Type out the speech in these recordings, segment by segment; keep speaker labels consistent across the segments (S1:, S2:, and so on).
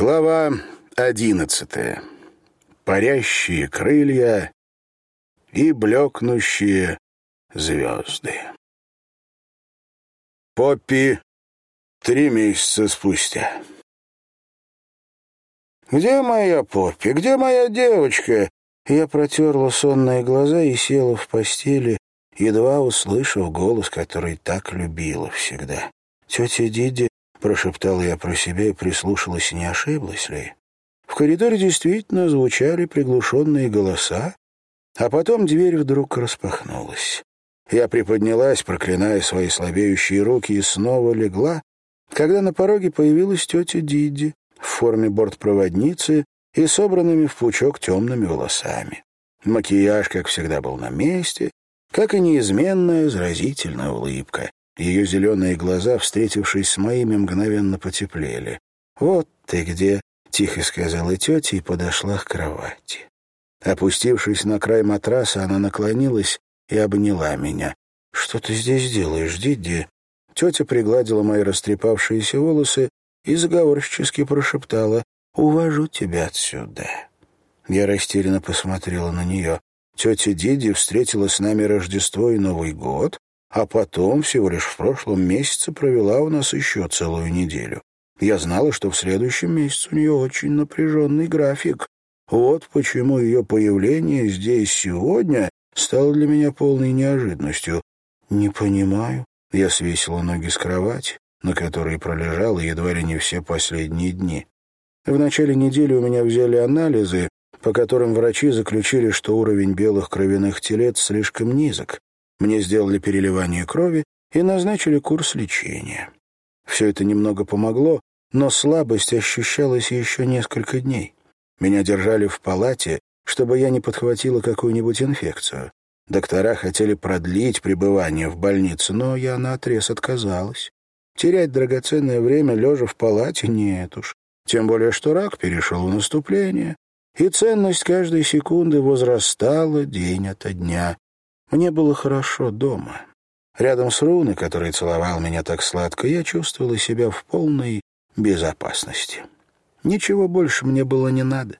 S1: Глава одиннадцатая. Парящие крылья и блекнущие звезды. Поппи три месяца спустя. «Где моя Поппи? Где моя девочка?» Я протерла сонные глаза и села в постели, едва услышав голос, который так любила всегда. Тетя Диди Прошептала я про себя и прислушалась, не ошиблась ли. В коридоре действительно звучали приглушенные голоса, а потом дверь вдруг распахнулась. Я приподнялась, проклиная свои слабеющие руки, и снова легла, когда на пороге появилась тетя Диди в форме бортпроводницы и собранными в пучок темными волосами. Макияж, как всегда, был на месте, как и неизменная заразительная улыбка. Ее зеленые глаза, встретившись с моими, мгновенно потеплели. «Вот ты где!» — тихо сказала тетя и подошла к кровати. Опустившись на край матраса, она наклонилась и обняла меня. «Что ты здесь делаешь, Дидди?» Тетя пригладила мои растрепавшиеся волосы и заговорщически прошептала «Увожу тебя отсюда». Я растерянно посмотрела на нее. Тетя Диди встретила с нами Рождество и Новый год, а потом, всего лишь в прошлом месяце, провела у нас еще целую неделю. Я знала, что в следующем месяце у нее очень напряженный график. Вот почему ее появление здесь сегодня стало для меня полной неожиданностью. «Не понимаю». Я свесила ноги с кровати, на которой пролежала едва ли не все последние дни. В начале недели у меня взяли анализы, по которым врачи заключили, что уровень белых кровяных телец слишком низок, мне сделали переливание крови и назначили курс лечения. Все это немного помогло, но слабость ощущалась еще несколько дней. Меня держали в палате, чтобы я не подхватила какую-нибудь инфекцию. Доктора хотели продлить пребывание в больнице, но я наотрез отказалась. Терять драгоценное время, лежа в палате, нет уж. Тем более, что рак перешел в наступление, и ценность каждой секунды возрастала день ото дня. Мне было хорошо дома. Рядом с Руной, который целовал меня так сладко, я чувствовала себя в полной безопасности. Ничего больше мне было не надо.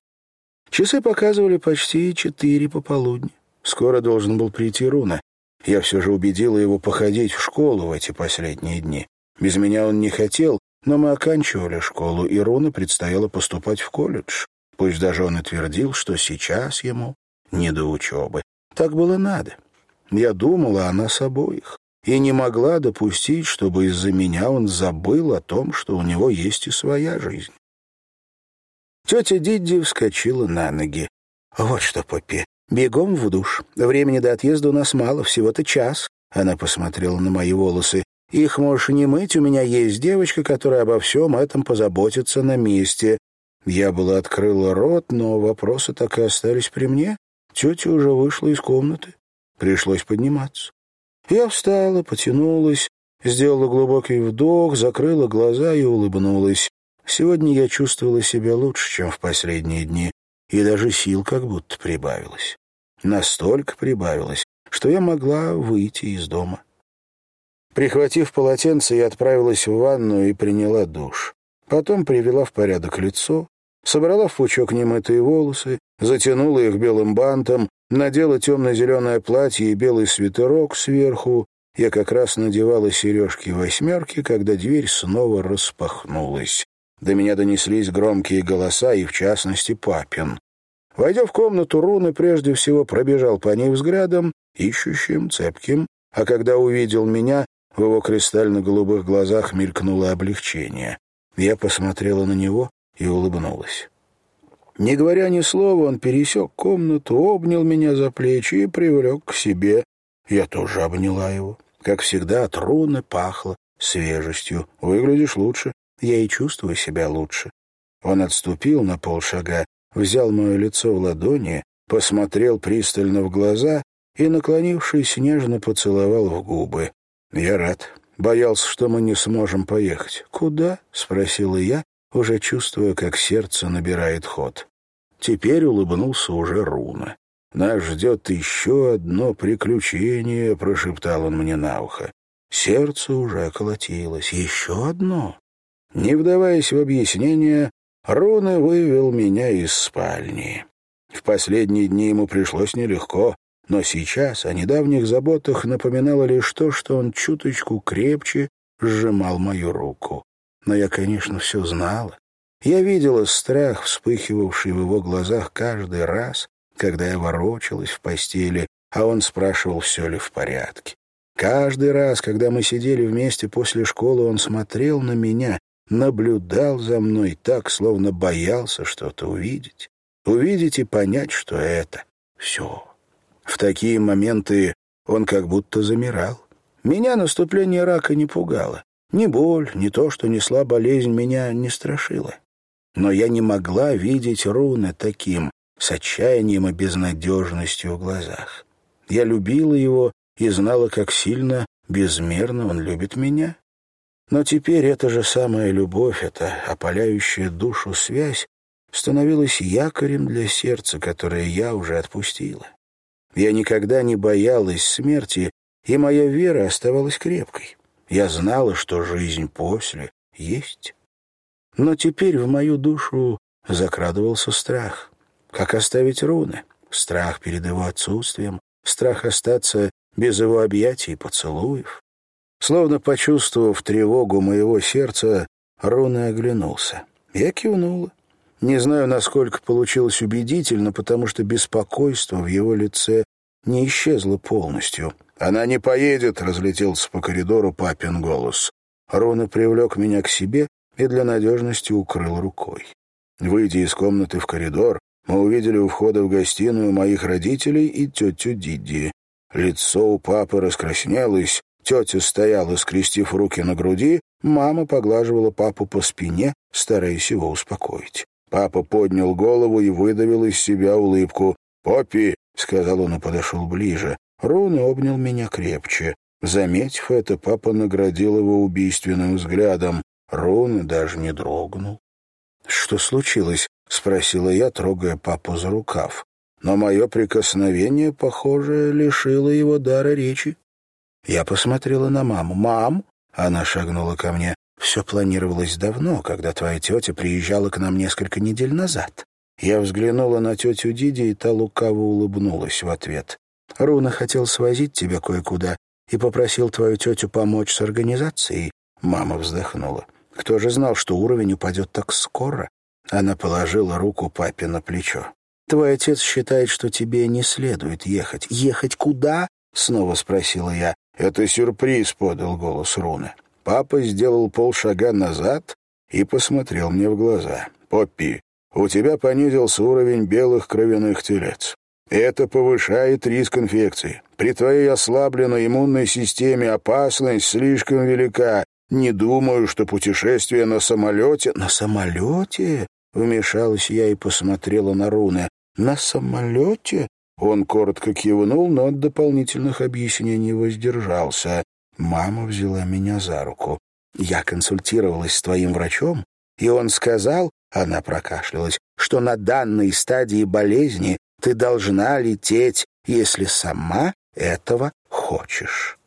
S1: Часы показывали почти четыре пополудни. Скоро должен был прийти Руна. Я все же убедила его походить в школу в эти последние дни. Без меня он не хотел, но мы оканчивали школу, и Руна предстояло поступать в колледж. Пусть даже он и твердил, что сейчас ему не до учебы. Так было надо. Я думала о нас обоих и не могла допустить, чтобы из-за меня он забыл о том, что у него есть и своя жизнь. Тетя Дидди вскочила на ноги. «Вот что, Поппи, бегом в душ. Времени до отъезда у нас мало, всего-то час». Она посмотрела на мои волосы. «Их можешь не мыть, у меня есть девочка, которая обо всем этом позаботится на месте». Я была открыла рот, но вопросы так и остались при мне. Тетя уже вышла из комнаты. Пришлось подниматься. Я встала, потянулась, сделала глубокий вдох, закрыла глаза и улыбнулась. Сегодня я чувствовала себя лучше, чем в последние дни, и даже сил как будто прибавилось. Настолько прибавилось, что я могла выйти из дома. Прихватив полотенце, я отправилась в ванную и приняла душ. Потом привела в порядок лицо, собрала в пучок немытые волосы, затянула их белым бантом, Надела темно-зеленое платье и белый свитерок сверху. Я как раз надевала сережки-восьмерки, когда дверь снова распахнулась. До меня донеслись громкие голоса, и в частности папин. Войдя в комнату, Руны прежде всего пробежал по ней взглядом, ищущим, цепким, а когда увидел меня, в его кристально-голубых глазах мелькнуло облегчение. Я посмотрела на него и улыбнулась. Не говоря ни слова, он пересек комнату, обнял меня за плечи и привлек к себе. Я тоже обняла его. Как всегда, от руны пахло свежестью. Выглядишь лучше. Я и чувствую себя лучше. Он отступил на полшага, взял мое лицо в ладони, посмотрел пристально в глаза и, наклонившись, нежно поцеловал в губы. Я рад. Боялся, что мы не сможем поехать. «Куда?» — спросила я, уже чувствуя, как сердце набирает ход. Теперь улыбнулся уже Руна. «Нас ждет еще одно приключение», — прошептал он мне на ухо. Сердце уже колотилось. «Еще одно?» Не вдаваясь в объяснение, Руны вывел меня из спальни. В последние дни ему пришлось нелегко, но сейчас о недавних заботах напоминало лишь то, что он чуточку крепче сжимал мою руку. Но я, конечно, все знала. Я видела страх, вспыхивавший в его глазах каждый раз, когда я ворочалась в постели, а он спрашивал, все ли в порядке. Каждый раз, когда мы сидели вместе после школы, он смотрел на меня, наблюдал за мной так, словно боялся что-то увидеть. Увидеть и понять, что это все. В такие моменты он как будто замирал. Меня наступление рака не пугало. Ни боль, ни то, что несла болезнь, меня не страшило. Но я не могла видеть руны таким, с отчаянием и безнадежностью в глазах. Я любила его и знала, как сильно, безмерно он любит меня. Но теперь эта же самая любовь, эта опаляющая душу связь, становилась якорем для сердца, которое я уже отпустила. Я никогда не боялась смерти, и моя вера оставалась крепкой. Я знала, что жизнь после есть. Но теперь в мою душу закрадывался страх. Как оставить руны? Страх перед его отсутствием, страх остаться без его объятий и поцелуев. Словно почувствовав тревогу моего сердца, Руна оглянулся. Я кивнула. Не знаю, насколько получилось убедительно, потому что беспокойство в его лице не исчезло полностью. «Она не поедет», — разлетелся по коридору папин голос. Руна привлек меня к себе и для надежности укрыл рукой. Выйдя из комнаты в коридор, мы увидели у входа в гостиную моих родителей и тетю Дидди. Лицо у папы раскраснелось, тетя стояла, скрестив руки на груди, мама поглаживала папу по спине, стараясь его успокоить. Папа поднял голову и выдавил из себя улыбку. «Поппи!» — сказал он и подошел ближе. Рон обнял меня крепче. Заметив это, папа наградил его убийственным взглядом. Рон даже не дрогнул. «Что случилось?» — спросила я, трогая папу за рукав но мое прикосновение, похоже, лишило его дара речи. Я посмотрела на маму. «Мам!» — она шагнула ко мне. «Все планировалось давно, когда твоя тетя приезжала к нам несколько недель назад». Я взглянула на тетю Диди, и та лукаво улыбнулась в ответ. «Руна хотел свозить тебя кое-куда и попросил твою тетю помочь с организацией». Мама вздохнула. «Кто же знал, что уровень упадет так скоро?» Она положила руку папе на плечо. Твой отец считает, что тебе не следует ехать. Ехать куда? Снова спросила я. Это сюрприз, подал голос Руны. Папа сделал полшага назад и посмотрел мне в глаза. Поппи, у тебя понизился уровень белых кровяных телец. Это повышает риск инфекции. При твоей ослабленной иммунной системе опасность слишком велика. Не думаю, что путешествие на самолете... На самолете? Вмешалась я и посмотрела на руны. «На самолете?» Он коротко кивнул, но от дополнительных объяснений воздержался. Мама взяла меня за руку. «Я консультировалась с твоим врачом, и он сказал, — она прокашлялась, — что на данной стадии болезни ты должна лететь, если сама этого хочешь».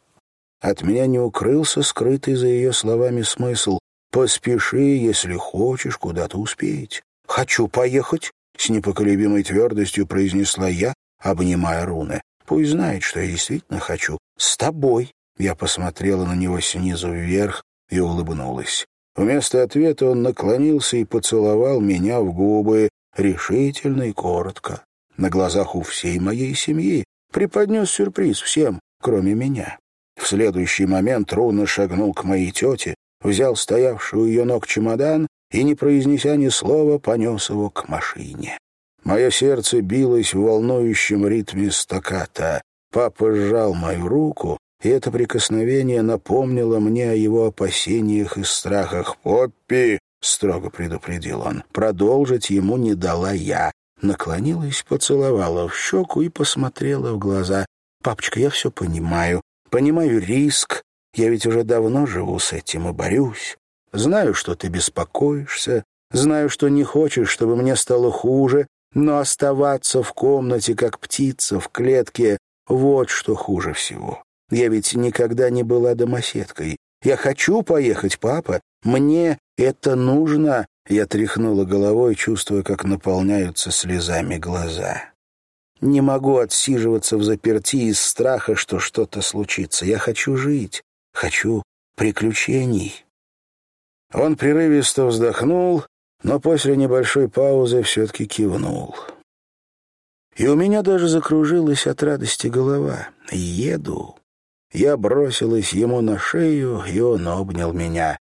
S1: От меня не укрылся скрытый за ее словами смысл. «Поспеши, если хочешь куда-то успеть». «Хочу поехать», с непоколебимой твердостью произнесла я, обнимая руны. Пусть знает, что я действительно хочу. С тобой. Я посмотрела на него снизу вверх и улыбнулась. Вместо ответа он наклонился и поцеловал меня в губы, решительно и коротко. На глазах у всей моей семьи преподнес сюрприз всем, кроме меня. В следующий момент Руна шагнул к моей тете, взял стоявший у ее ног чемодан и, не произнеся ни слова, понес его к машине. Мое сердце билось в волнующем ритме стаката. Папа сжал мою руку, и это прикосновение напомнило мне о его опасениях и страхах. «Поппи!» — строго предупредил он. Продолжить ему не дала я. Наклонилась, поцеловала в щеку и посмотрела в глаза. «Папочка, я все понимаю. Понимаю риск. Я ведь уже давно живу с этим и борюсь. Знаю, что ты беспокоишься, знаю, что не хочешь, чтобы мне стало хуже, но оставаться в комнате, как птица в клетке, вот что хуже всего. Я ведь никогда не была домоседкой. Я хочу поехать, папа. Мне это нужно. Я тряхнула головой, чувствуя, как наполняются слезами глаза. Не могу отсиживаться в заперти из страха, что что-то случится. Я хочу жить, хочу приключений. Он прерывисто вздохнул, но после небольшой паузы все-таки кивнул. И у меня даже закружилась от радости голова. Еду. Я бросилась ему на шею, и он обнял меня.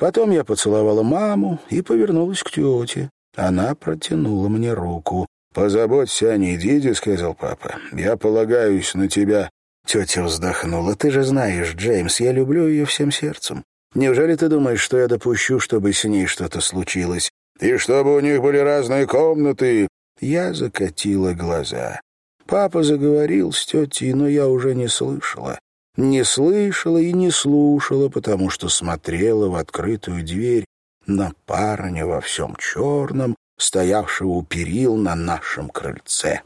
S1: Потом я поцеловала маму и повернулась к тете. Она протянула мне руку. «Позаботься о ней, Диди», — сказал папа. «Я полагаюсь на тебя». Тетя вздохнула. «Ты же знаешь, Джеймс, я люблю ее всем сердцем. Неужели ты думаешь, что я допущу, чтобы с ней что-то случилось? И чтобы у них были разные комнаты?» Я закатила глаза. Папа заговорил с тетей, но я уже не слышала. Не слышала и не слушала, потому что смотрела в открытую дверь на парня во всем черном, стоявшего у перил на нашем крыльце.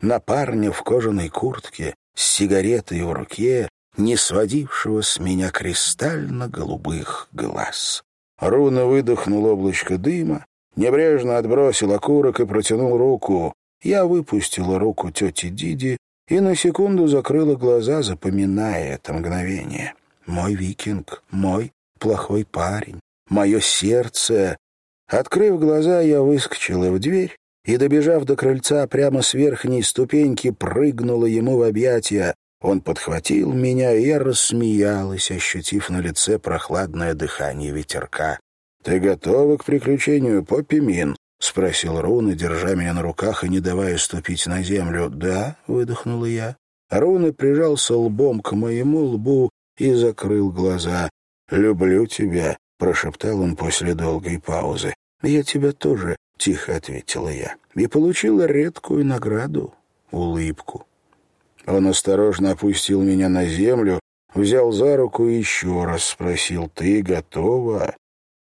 S1: На парня в кожаной куртке, с сигаретой в руке, не сводившего с меня кристально-голубых глаз. Руна выдохнул облачко дыма, небрежно отбросил окурок и протянул руку. Я выпустила руку тети Диди и на секунду закрыла глаза, запоминая это мгновение. Мой викинг, мой плохой парень, мое сердце, Открыв глаза, я выскочила в дверь и, добежав до крыльца прямо с верхней ступеньки, прыгнула ему в объятия. Он подхватил меня, и я рассмеялась, ощутив на лице прохладное дыхание ветерка. «Ты готова к приключению, Поппи Мин?» — спросил Руна, держа меня на руках и не давая ступить на землю. «Да», — выдохнула я. Руна прижался лбом к моему лбу и закрыл глаза. «Люблю тебя», — прошептал он после долгой паузы. «Я тебя тоже», — тихо ответила я, и получила редкую награду — улыбку. Он осторожно опустил меня на землю, взял за руку и еще раз спросил, «Ты готова?»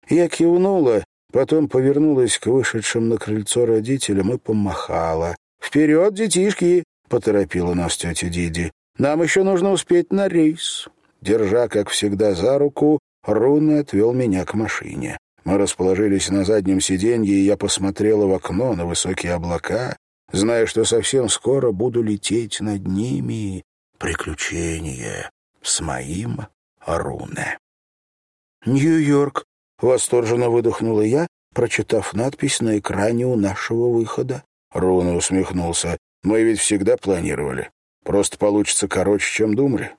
S1: Я кивнула, потом повернулась к вышедшим на крыльцо родителям и помахала. «Вперед, детишки!» — поторопила нас тетя Диди. «Нам еще нужно успеть на рейс». Держа, как всегда, за руку, Руна отвел меня к машине. Мы расположились на заднем сиденье, и я посмотрела в окно на высокие облака, зная, что совсем скоро буду лететь над ними. Приключение с моим Руне. «Нью-Йорк!» — восторженно выдохнула я, прочитав надпись на экране у нашего выхода. Руна усмехнулся. «Мы ведь всегда планировали. Просто получится короче, чем думали».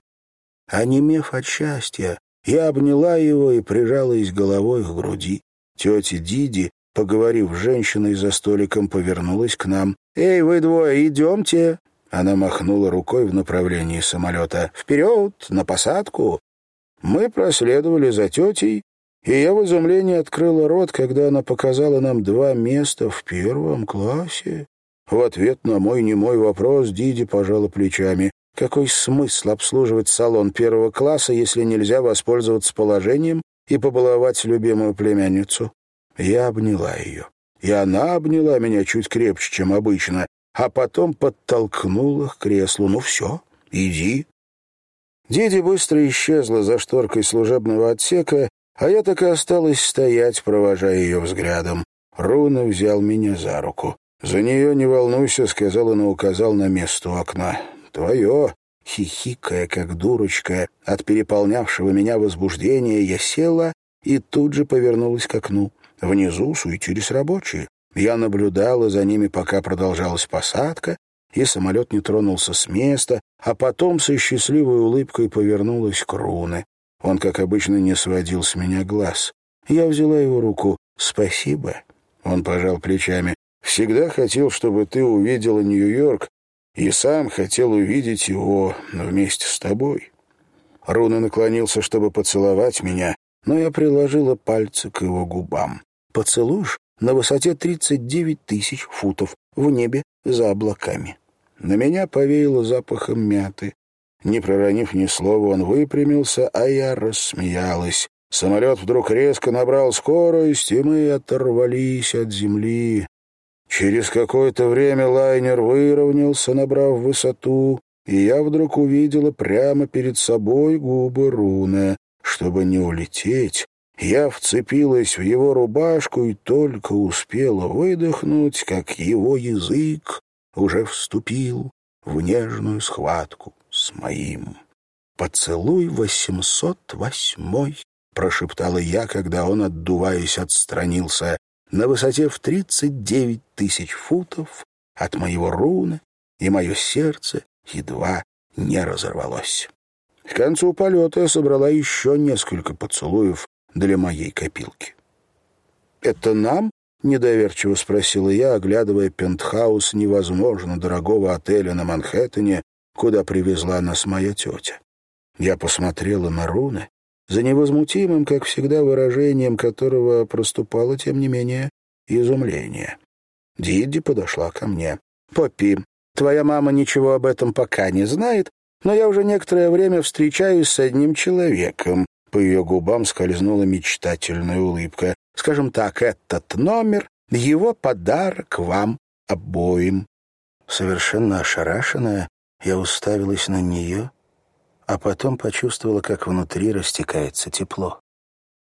S1: Онемев от счастья, я обняла его и прижалась головой к груди. Тетя Диди, поговорив с женщиной за столиком, повернулась к нам. «Эй, вы двое, идемте!» Она махнула рукой в направлении самолета. «Вперед, на посадку!» Мы проследовали за тетей, и я в изумлении открыла рот, когда она показала нам два места в первом классе. В ответ на мой немой вопрос Диди пожала плечами. Какой смысл обслуживать салон первого класса, если нельзя воспользоваться положением и побаловать любимую племянницу? Я обняла ее. И она обняла меня чуть крепче, чем обычно, а потом подтолкнула к креслу. «Ну все, иди». Диди быстро исчезла за шторкой служебного отсека, а я так и осталась стоять, провожая ее взглядом. Руна взял меня за руку. «За нее не волнуйся», — сказал он и указал на место у окна твое!» Хихикая, как дурочка, от переполнявшего меня возбуждения, я села и тут же повернулась к окну. Внизу суетились рабочие. Я наблюдала за ними, пока продолжалась посадка, и самолет не тронулся с места, а потом со счастливой улыбкой повернулась к Руне. Он, как обычно, не сводил с меня глаз. Я взяла его руку. «Спасибо». Он пожал плечами. «Всегда хотел, чтобы ты увидела Нью-Йорк и сам хотел увидеть его вместе с тобой. Руна наклонился, чтобы поцеловать меня, но я приложила пальцы к его губам. «Поцелуешь на высоте 39 тысяч футов в небе за облаками». На меня повеяло запахом мяты. Не проронив ни слова, он выпрямился, а я рассмеялась. Самолет вдруг резко набрал скорость, и мы оторвались от земли. Через какое-то время лайнер выровнялся, набрав высоту, и я вдруг увидела прямо перед собой губы Руны. Чтобы не улететь, Я вцепилась в его рубашку и только успела выдохнуть, как его язык уже вступил в нежную схватку с моим. «Поцелуй восемьсот восьмой», — прошептала я, когда он, отдуваясь, отстранился, на высоте в тридцать девять тысяч футов от моего руна, и мое сердце едва не разорвалось. К концу полета я собрала еще несколько поцелуев для моей копилки. «Это нам?» — недоверчиво спросила я, оглядывая пентхаус невозможно дорогого отеля на Манхэттене, куда привезла нас моя тетя. Я посмотрела на руны, за невозмутимым, как всегда, выражением которого проступало, тем не менее, изумление. Дидди подошла ко мне. «Поппи, твоя мама ничего об этом пока не знает, но я уже некоторое время встречаюсь с одним человеком». По ее губам скользнула мечтательная улыбка. «Скажем так, этот номер — его подарок вам обоим». Совершенно ошарашенная, я уставилась на нее, а потом почувствовала, как внутри растекается тепло.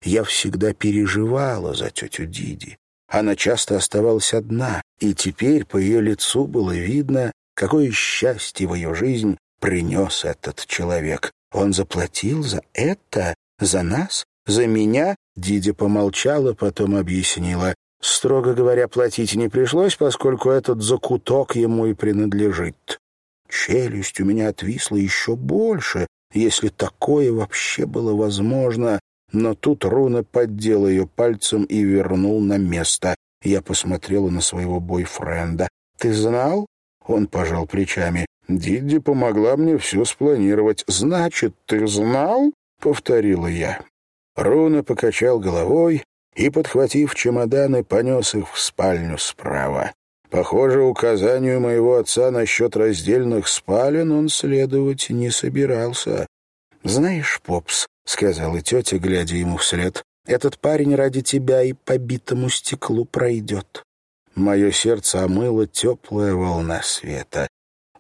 S1: Я всегда переживала за тетю Диди. Она часто оставалась одна, и теперь по ее лицу было видно, какое счастье в ее жизнь принес этот человек. Он заплатил за это, за нас, за меня? Дидя помолчала, потом объяснила. Строго говоря, платить не пришлось, поскольку этот закуток ему и принадлежит. Челюсть у меня отвисла еще больше, если такое вообще было возможно, но тут Руна поддел ее пальцем и вернул на место. Я посмотрела на своего бойфренда. «Ты знал?» Он пожал плечами. «Дидди помогла мне все спланировать. Значит, ты знал?» — повторила я. Руна покачал головой и, подхватив чемоданы, понес их в спальню справа. Похоже, указанию моего отца насчет раздельных спален он следовать не собирался. «Знаешь, Попс», — сказала тетя, глядя ему вслед, — «этот парень ради тебя и по битому стеклу пройдет». Мое сердце омыло теплая волна света.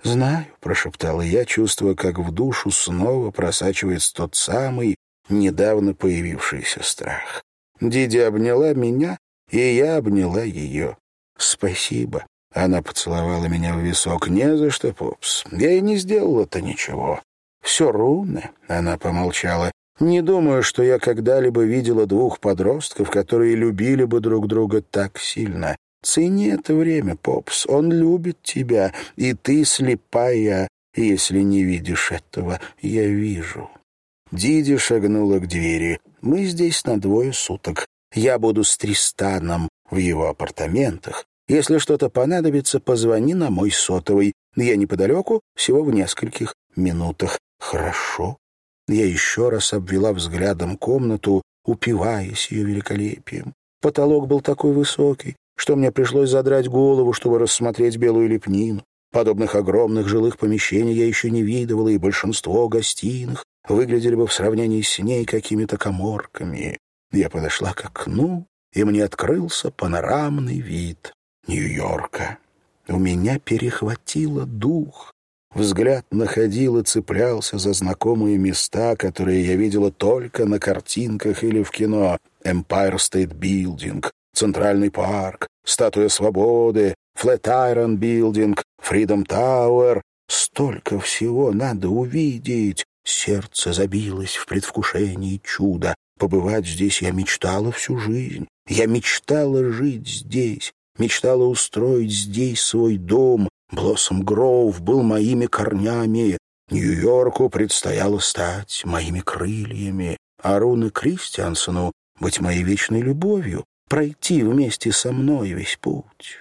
S1: «Знаю», — прошептала я, чувствуя, как в душу снова просачивается тот самый недавно появившийся страх. Диди обняла меня, и я обняла ее. «Спасибо». Она поцеловала меня в висок. «Не за что, Попс. Я и не сделала-то ничего». «Все руны», — она помолчала. «Не думаю, что я когда-либо видела двух подростков, которые любили бы друг друга так сильно. Цени это время, Попс. Он любит тебя, и ты слепая, если не видишь этого. Я вижу». Диди шагнула к двери. «Мы здесь на двое суток. Я буду с Тристаном в его апартаментах. Если что-то понадобится, позвони на мой сотовый. Я неподалеку, всего в нескольких минутах. Хорошо. Я еще раз обвела взглядом комнату, упиваясь ее великолепием. Потолок был такой высокий, что мне пришлось задрать голову, чтобы рассмотреть белую лепнину. Подобных огромных жилых помещений я еще не видывала, и большинство гостиных выглядели бы в сравнении с ней какими-то коморками. Я подошла к окну, и мне открылся панорамный вид Нью-Йорка. У меня перехватило дух. Взгляд находил и цеплялся за знакомые места, которые я видела только на картинках или в кино. Empire State Building, Центральный парк, Статуя Свободы, Flatiron Building, Freedom Tower. Столько всего надо увидеть. Сердце забилось в предвкушении чуда. Побывать здесь я мечтала всю жизнь. Я мечтала жить здесь, мечтала устроить здесь свой дом. Блоссом Гроув был моими корнями. Нью-Йорку предстояло стать моими крыльями, а Руны Кристиансону быть моей вечной любовью, пройти вместе со мной весь путь.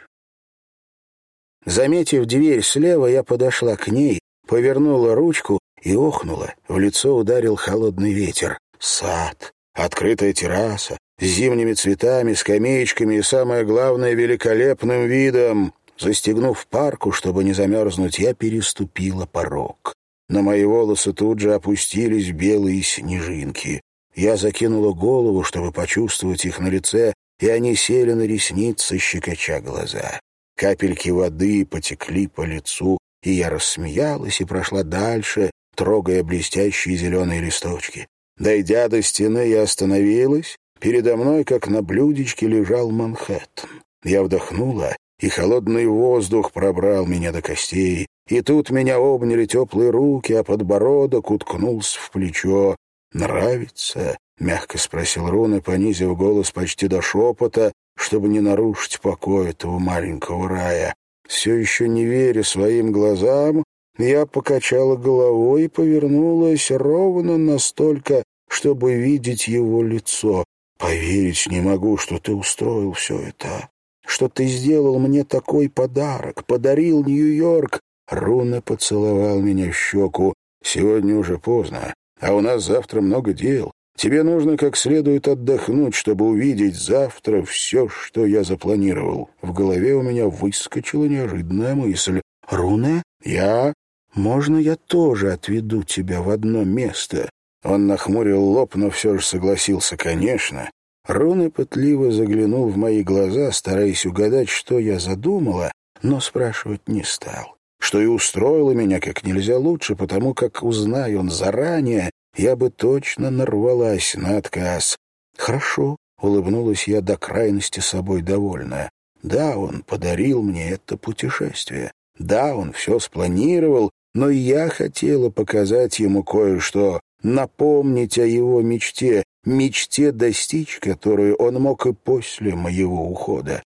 S1: Заметив дверь слева, я подошла к ней, повернула ручку и охнула. В лицо ударил холодный ветер. Сад, открытая терраса, с зимними цветами, скамеечками и, самое главное, великолепным видом. Застегнув парку, чтобы не замерзнуть, я переступила порог. На мои волосы тут же опустились белые снежинки. Я закинула голову, чтобы почувствовать их на лице, и они сели на ресницы, щекоча глаза. Капельки воды потекли по лицу, и я рассмеялась и прошла дальше, трогая блестящие зеленые листочки. Дойдя до стены, я остановилась, Передо мной, как на блюдечке, лежал Манхэттен. Я вдохнула, и холодный воздух пробрал меня до костей. И тут меня обняли теплые руки, а подбородок уткнулся в плечо. «Нравится?» — мягко спросил Руна, понизив голос почти до шепота, чтобы не нарушить покой этого маленького рая. Все еще не веря своим глазам, я покачала головой и повернулась ровно настолько, чтобы видеть его лицо. Поверить не могу, что ты устроил все это, что ты сделал мне такой подарок, подарил Нью-Йорк. Руна поцеловал меня в щеку. Сегодня уже поздно, а у нас завтра много дел. Тебе нужно как следует отдохнуть, чтобы увидеть завтра все, что я запланировал. В голове у меня выскочила неожиданная мысль. «Руна, я... Можно я тоже отведу тебя в одно место?» Он нахмурил лоб, но все же согласился, конечно. Руны пытливо заглянул в мои глаза, стараясь угадать, что я задумала, но спрашивать не стал. Что и устроило меня как нельзя лучше, потому как, узнай он заранее, я бы точно нарвалась на отказ. «Хорошо», — улыбнулась я до крайности собой довольная. «Да, он подарил мне это путешествие. Да, он все спланировал, но я хотела показать ему кое-что, напомнить о его мечте, мечте достичь, которую он мог и после моего ухода.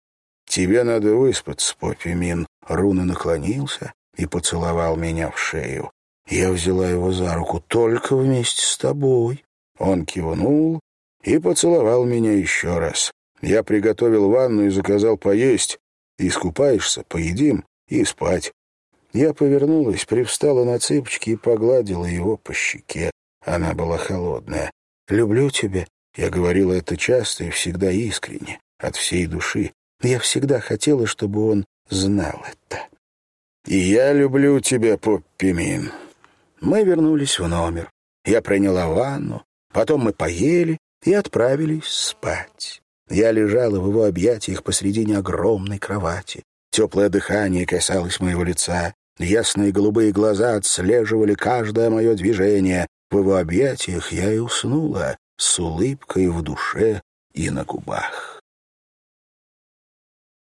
S1: «Тебе надо выспаться, Поппи Мин». Руна наклонился и поцеловал меня в шею. Я взяла его за руку только вместе с тобой. Он кивнул и поцеловал меня еще раз. Я приготовил ванну и заказал поесть. Искупаешься, поедим и спать. Я повернулась, привстала на цыпочки и погладила его по щеке. Она была холодная. «Люблю тебя». Я говорила это часто и всегда искренне, от всей души. Я всегда хотела, чтобы он знал это. «И я люблю тебя, Поппи Мин». Мы вернулись в номер. Я приняла ванну, потом мы поели и отправились спать. Я лежала в его объятиях посредине огромной кровати. Теплое дыхание касалось моего лица. Ясные голубые глаза отслеживали каждое мое движение. В его объятиях я и уснула с улыбкой в душе и на губах.